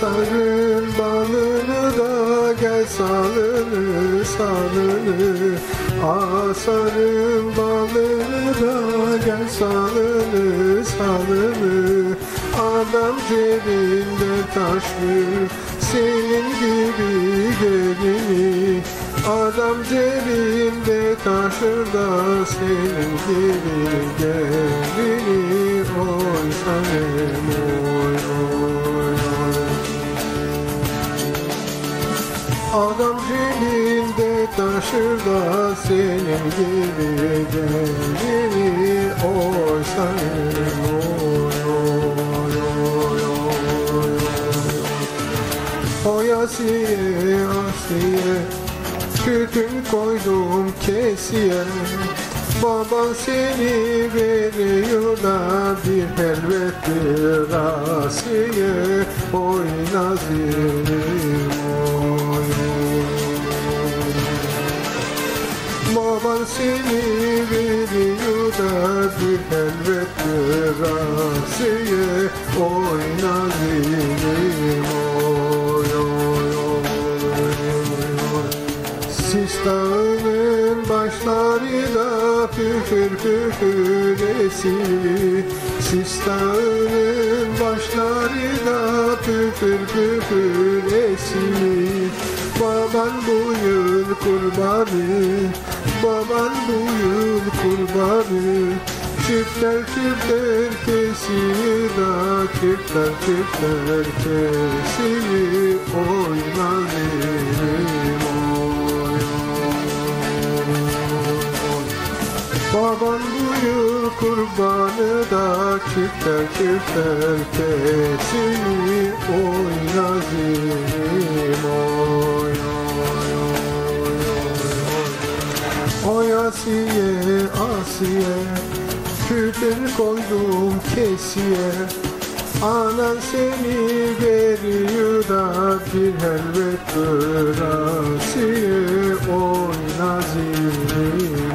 sarın balını da gel salını salını. Asarın balını da gel salını salını. Adam cebinde taşlı senin gibi gelini. Adam cebinde taşır da senin gibi gelini. Oy oy oy Adam cebinde taşır da senin gibi gelini Oy sanem oy Asiye Asiye Tütün koydum kesiye. Baban seni veriyor da bir helvettir Asiye. Oy nazirim veriyor da bir helvettir Asiye Oy nazirim oy oy oy. Sistanın başlarıyla püfür püfür esiyor Sistanın başlarıyla püfür püfür esiyor Baban bu yıl kurbanı Baban bu yıl kurbanı Çiftler çiftler kesiyor da Çiftler çiftler kesiyor Oy nazirim oy Baban bu yıl kurbanı da çiftler çiftler kesini Oy oy Asiye Asiye Tütün koydum kesiye. Anan seni veriyor da bir helvet Asiye Oy nazirim